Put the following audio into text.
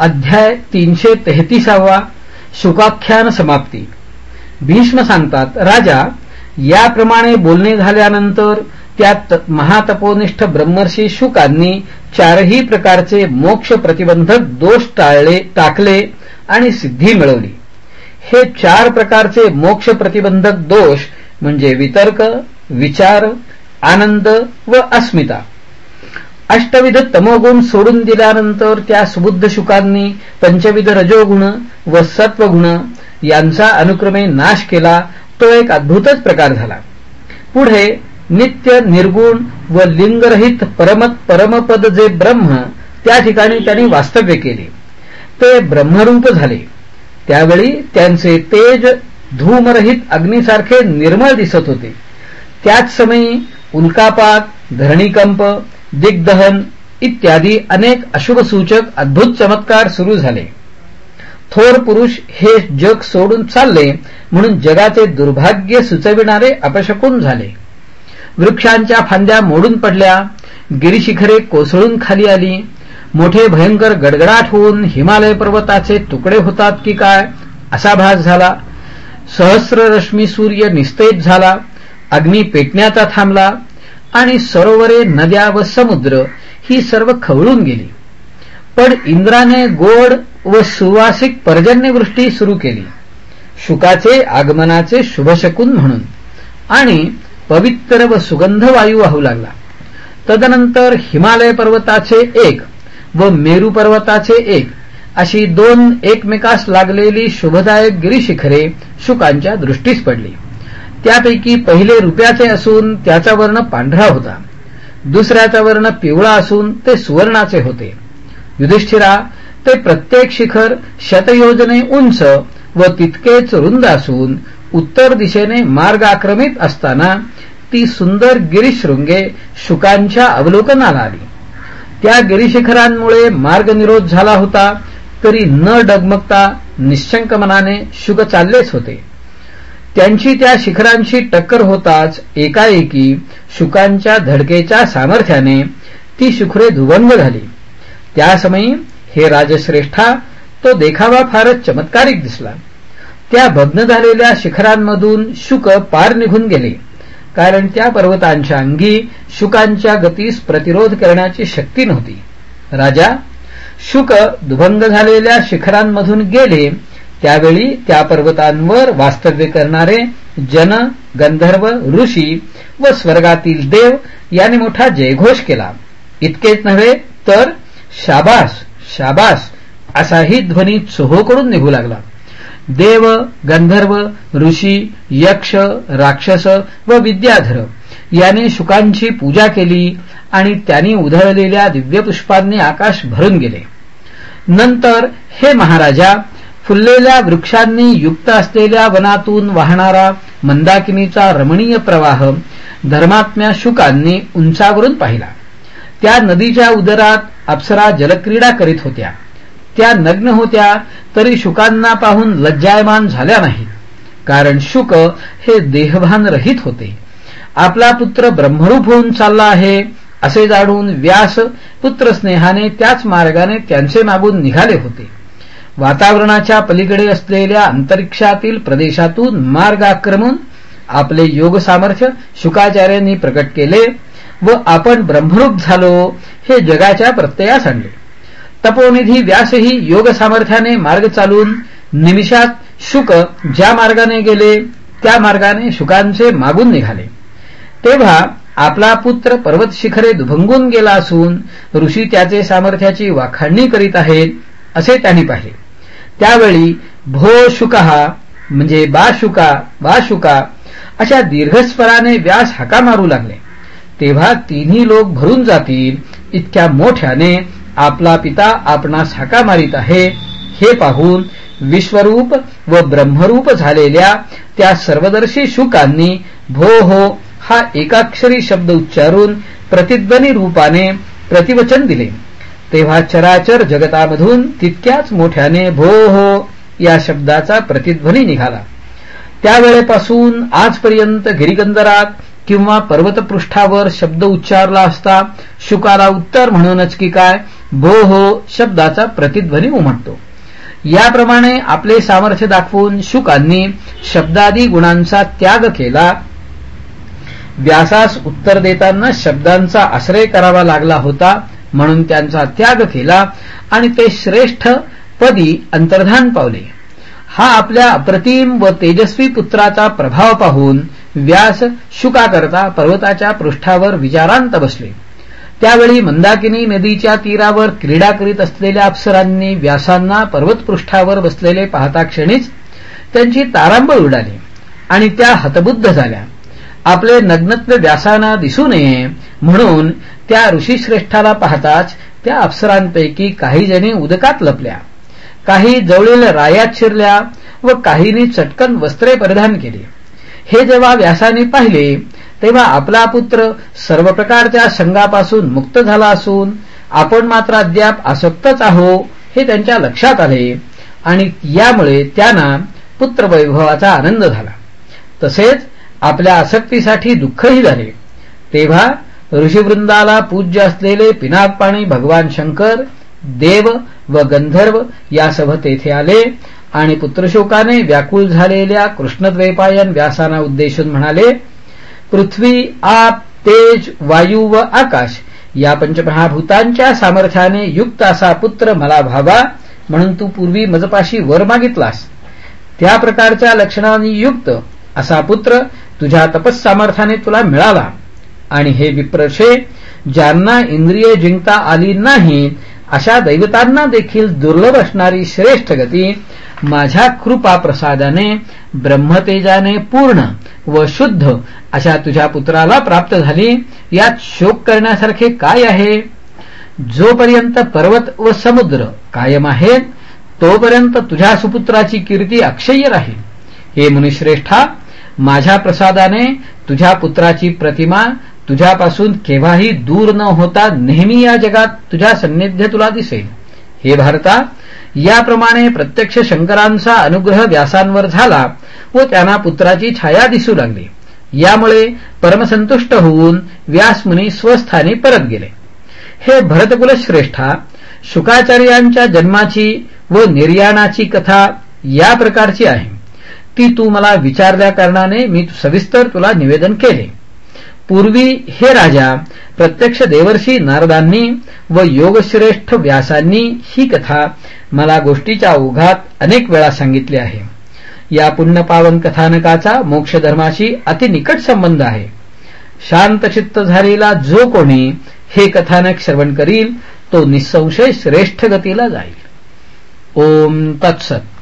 अध्याय तीनशे तेहतीसावा शुकाख्यान समाप्ती. भीष्म सांगतात राजा याप्रमाणे बोलणे झाल्यानंतर त्यात महातपोनिष्ठ ब्रह्मर्षी शुकांनी चारही प्रकारचे मोक्ष प्रतिबंधक दोष टाळले टाकले आणि सिद्धी मिळवली. हे चार प्रकारचे मोक्ष प्रतिबंधक दोष म्हणजे वितर्क विचार आनंद व अस्मिता. अष्टविध तमोगुण सोडून दिल्यानंतर त्या सुबुद्ध शुकांनी पंचविध रजोगुण व सत्वगुण यांचा अनुक्रमे नाश केला तो एक अद्भुतच प्रकार झाला. पुढे नित्य निर्गुण व लिंगरहित परमत परमपद जे ब्रह्म त्या ठिकाणी त्यांनी वास्तव्य केले. ते ब्रह्मरूप झाले. त्यावेळी त्यांचे तेज धूमरहित अग्नीसारखे निर्मळ दिसत होते. त्याच समयी उल्कापात धरणीकंप दिग्दहन इत्यादी अनेक अशुभसूचक अद्भुत चमत्कार सुरू झाले. थोर पुरुष हे जग सोडून चालले म्हणून जगाचे दुर्भाग्य सुचविणारे अपशकून झाले. वृक्षांच्या फांद्या मोडून पडल्या गिरीशिखरे कोसळून खाली आली मोठे भयंकर गडगडाट होऊन हिमालय पर्वताचे तुकडे होतात की काय असा भास झाला. सहस्र रश्मी सूर्य निस्तेज झाला अग्नी पेटण्याचा थांबला आणि सरोवरे नद्या व समुद्र ही सर्व खवळून गेली. पण इंद्राने गोड व सुवासिक पर्जन्यवृष्टी सुरू केली. शुकाचे आगमनाचे शुभशकून म्हणून. आणि पवित्र व सुगंध वायू वाहू लागला. तदनंतर हिमालय पर्वताचे एक व मेरू पर्वताचे एक अशी दोन एकमेकास लागलेली शुभदायक गिरीशिखरे शुकांच्या दृष्टीस पडली. त्यापैकी पहिले रुपयाचे असून त्याचा वर्ण पांढरा होता. दुसऱ्याचा वर्ण पिवळा असून ते सुवर्णाचे होते. युधिष्ठिरा ते प्रत्येक शिखर शतयोजने उंच व तितकेच रुंद असून उत्तर दिशेने मार्ग आक्रमित असताना ती सुंदर गिरीशृंगे शुकांच्या अवलोकनाला आली. त्या गिरीशिखरांमुळे मार्गनिरोध झाला होता तरी न डगमगता निश्चंक मनाने शुक चाललेच होते. त्यांची त्या शिखरांशी टक्कर होताच एकाएकी शुकांच्या धडकेच्या सामर्थ्याने ती शिखरे धुवंग झाली. त्यासमयी हे राजश्रेष्ठा तो देखावा फारच चमत्कारिक दिसला. त्या भग्न झालेल्या शिखरांमधून शुक पार निघून गेले. कारण त्या पर्वतांच्या अंगी शुकांच्या गतीस प्रतिरोध करण्याची शक्ती नव्हती. राजा शुक दुभंग झालेल्या शिखरांमधून गेले त्यावेळी त्या पर्वतांवर वास्तव्य करणारे जन गंधर्व ऋषी व स्वर्गातील देव यांनी मोठा जयघोष केला. इतकेच नव्हे तर शाबास शाबास असाही ध्वनी चोहोकडून निघू लागला. देव गंधर्व ऋषी यक्ष राक्षस व विद्याधर याने शुकांची पूजा केली आणि त्यांनी उधळलेल्या दिव्यपुष्पांनी आकाश भरून गेले. नंतर हे महाराजा फुललेल्या वृक्षांनी युक्त असलेल्या वनातून वाहणारा मंदाकिनीचा रमणीय प्रवाह धर्मात्म्या शुकांनी उंचावरून पाहिला. त्या नदीच्या उदरात अप्सरा जलक्रीडा करीत होत्या. त्या नग्न होत्या तरी शुकांना पाहून लज्जायमान झाल्या नाहीत कारण शुक हे देहभान रहित होते. आपला पुत्र ब्रह्मरूप होऊन चालला आहे असे जाणून व्यास पुत्रस्नेहाने त्याच मार्गाने त्यांचे मागून निघाले होते. वातावरणाच्या पलीकडे असलेल्या अंतरिक्षातील प्रदेशातून मार्ग आक्रमून आपले योग सामर्थ्य शुकाचार्यांनी प्रकट केले व आपण ब्रह्मरूप झालो हे जगाच्या प्रत्ययास आणले. तपोनिधी व्यासही योग सामर्थ्याने मार्ग चालून निमिषात शुक ज्या मार्गाने गेले त्या मार्गाने शुकांचे मागून निघाले. तेव्हा आपला पुत्र पर्वत शिखरे दुभंगून गेला असून ऋषी त्याचे सामर्थ्याची वाखाणणी करीत आहेत असे त्यांनी पाहिले. त्यावेळी भो शुका म्हणजे बा शुका बा शुका अशा दीर्घस्वराने व्यास हाका मारू लागले. तेव्हा तिन्ही लोक भरून जातील इतक्या मोठ्याने आपला पिता आपणास हाका मारित आहे. हे पाहून विश्वरूप व ब्रह्मरूप झालेल्या त्या सर्वदर्शी शुकांनी भो हो हा एकाक्षरी शब्द उच्चारून प्रतिध्वनी रूपाने प्रतिवचन दिले. तेव्हा चराचर जगतामधून तितक्याच मोठ्याने भो हो या शब्दाचा प्रतिध्वनी निघाला. त्यावेळेपासून आजपर्यंत गिरिगंधरात किंवा पर्वतपृष्ठावर शब्द उच्चारला असता शुकाला उत्तर म्हणूनच की काय भो हो शब्दाचा प्रतिध्वनी उमटतो. याप्रमाणे आपले सामर्थ्य दाखवून शुकांनी शब्दादी गुणांचा त्याग केला. व्यासास उत्तर देताना शब्दांचा आश्रय करावा लागला होता. म्हणून त्यांचा त्याग केला आणि ते श्रेष्ठ पदी अंतर्धान पावले. हा आपल्या अप्रतिम व तेजस्वी पुत्राचा प्रभाव पाहून व्यास शुकाकरता पर्वताच्या पृष्ठावर विचारांत बसले. त्यावेळी मंदाकिनी नदीच्या तीरावर क्रीडा करीत असलेल्या अप्सरांनी व्यासांना पर्वतपृष्ठावर बसलेले पाहता क्षणीच त्यांची तारांबळ उडाली आणि त्या हतबुद्ध झाल्या. आपले नग्नत्व व्यासांना दिसू नये म्हणून त्या ऋषीश्रेष्ठाला पाहताच त्या अप्सरांपैकी काही जणी उदकात लपल्या. काही जवळील रायात शिरल्या व काहींनी चटकन वस्त्रे परिधान केली. हे जेव्हा व्यासाने पाहिले तेव्हा आपला पुत्र सर्व प्रकारच्या संघापासून मुक्त झाला असून आपण मात्र अद्याप आसक्तच आहो हे त्यांच्या लक्षात आले आणि यामुळे त्यांना पुत्रवैभवाचा आनंद झाला. तसेच आपल्या आसक्तीसाठी दुःखही झाले. तेव्हा ऋषीवृंदाला पूज्य असलेले पिनाकपाणी भगवान शंकर देव व गंधर्व यासह तेथे आले आणि पुत्रशोकाने व्याकुळ झालेल्या कृष्णद्वैपायन व्यासांना उद्देशून म्हणाले पृथ्वी आप तेज वायू व आकाश या पंचमहाभूतांच्या सामर्थ्याने युक्त असा पुत्र मला व्हावा म्हणून तू पूर्वी मजपाशी वर मागितलास. त्या प्रकारच्या लक्षणांनी युक्त असा पुत्र तुझ्या तपस्सामर्थ्याने तुला मिळाला आणि हे विप्रशे ज्यांना इंद्रिय जिंकता आली नाही अशा दैवतांना देखील दुर्लभ असणारी श्रेष्ठ गती माझ्या कृपा प्रसादाने ब्रह्मतेजाने पूर्ण व शुद्ध अशा तुझ्या पुत्राला प्राप्त झाली यात शोक करण्यासारखे काय आहे? जोपर्यंत पर्वत व समुद्र कायम आहेत तोपर्यंत तुझ्या सुपुत्राची कीर्ती अक्षय्य राहील. हे मुनिश्रेष्ठा माझ्या प्रसादाने तुझ्या पुत्राची प्रतिमा तुझ्यापासून केव्हाही दूर न होता नेहमी या जगात तुझ्या सन्निध्य तुला दिसेल. हे भारता याप्रमाणे प्रत्यक्ष शंकरांचा अनुग्रह व्यासांवर झाला व त्यांना पुत्राची छाया दिसू लागली. यामुळे परमसंतुष्ट होऊन व्यासमुनी स्वस्थानी परत गेले. हे भरतकुलश्रेष्ठा शुकाचार्यांच्या जन्माची व निर्याणाची कथा या प्रकारची आहे. ती तू मला विचारल्या कारणाने मी सविस्तर तुला निवेदन केले. पूर्वी हे राजा प्रत्यक्ष देवर्षी नारदांनी व योगश्रेष्ठ व्यासांनी ही कथा मला गोष्टीच्या ओघात अनेक वेळा सांगितली आहे. या पुण्यपावन कथानकाचा मोक्षधर्माशी अतिनिकट संबंध आहे. शांतचित्त झालेला जो कोणी हे कथानक श्रवण करील तो निसंशय श्रेष्ठ गतीला जाईल. ओम तत्सत.